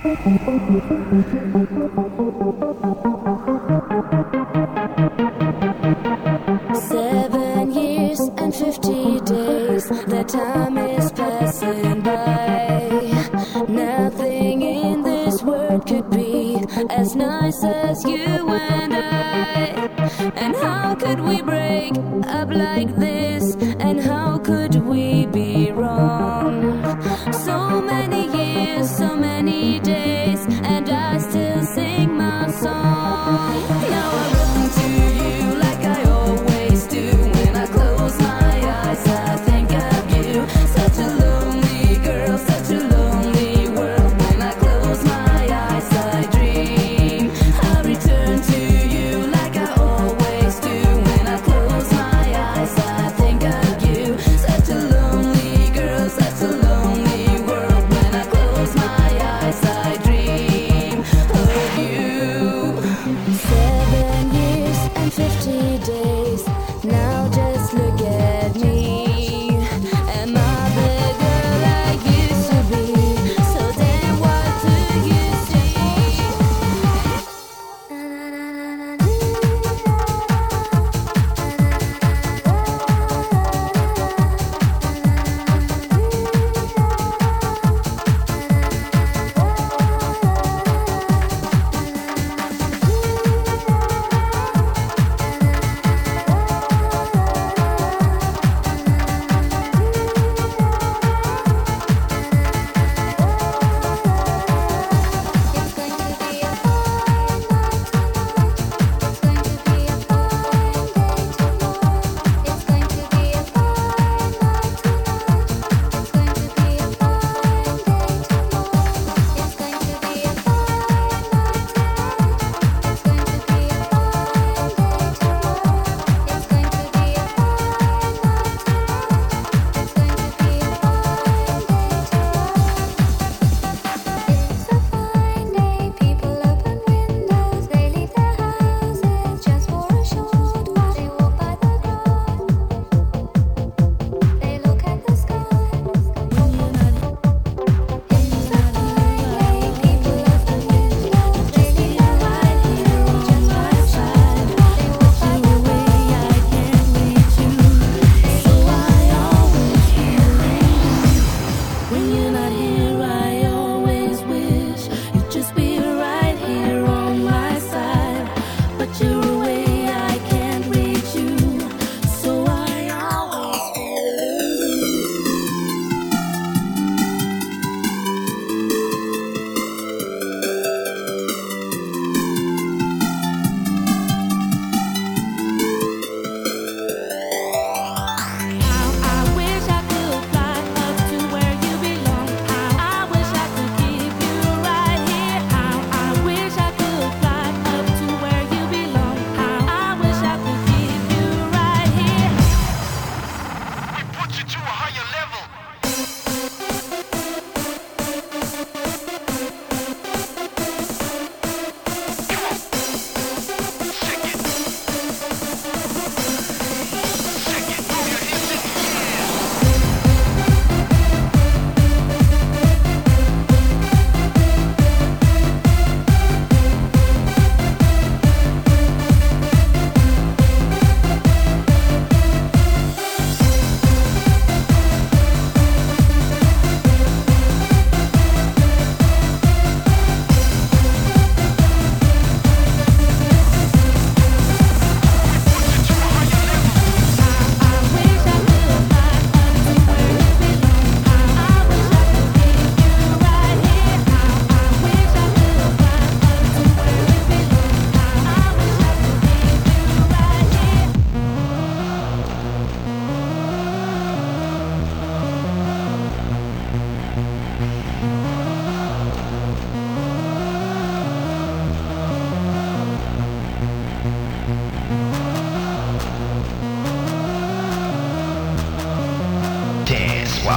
Seven years and fifty days, the time is passing by. Nothing in this world could be as nice as you and I. And how could we break up like this? And how could we be wrong?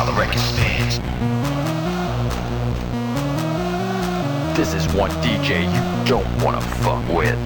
record spins. This is one DJ you don't wanna fuck with.